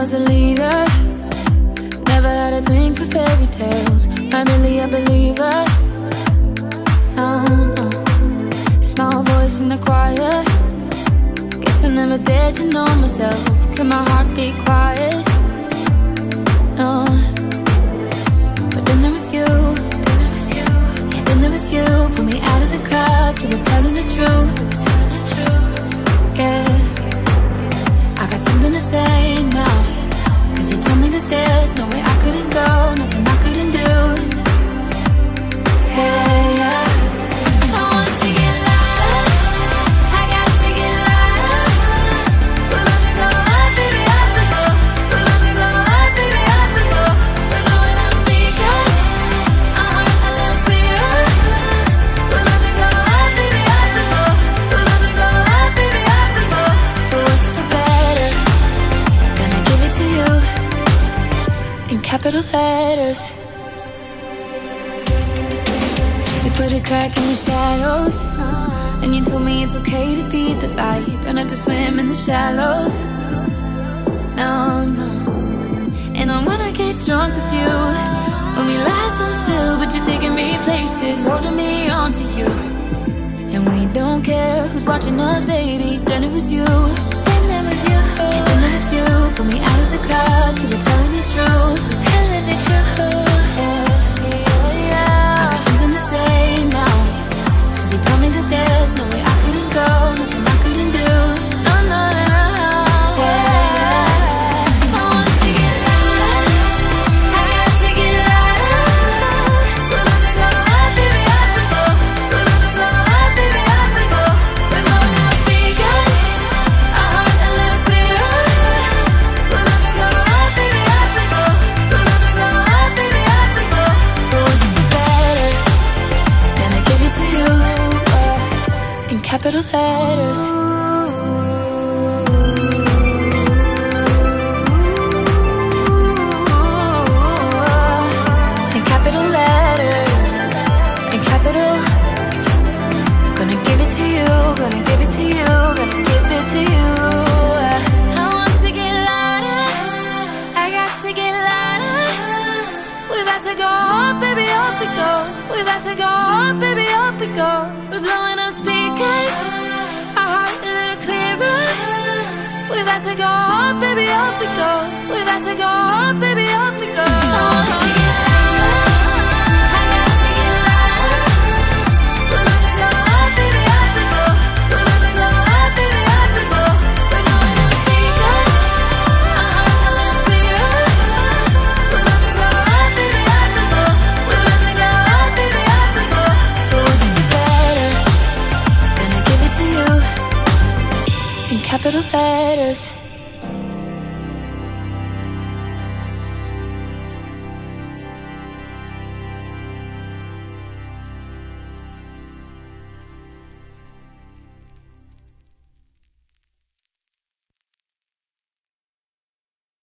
was a leader. Never had a thing for fairy tales. I'm really a believer. No. Small voice in the choir. Guess I never dared to know myself. Can my heart be quiet? No. No way capital letters. You put a crack in the shadows, and you told me it's okay to be the light. Don't have to swim in the shallows. No, no. And I wanna get drunk with you. When we lie so still, but you're taking me places, holding me on to you. And we don't care who's watching us, baby. Then it was you. Then it was you. Pull me out of the crowd. You were telling the truth. Telling the truth. Capital letters. In capital letters, in capital. Gonna give it to you, gonna give it to you, gonna give it to you. I want to get louder, I got to get louder. We're about to go up, baby, up we go. We're about to go up, baby, We're about to go baby, up we go. We're about to go baby, up we go. In capital letters.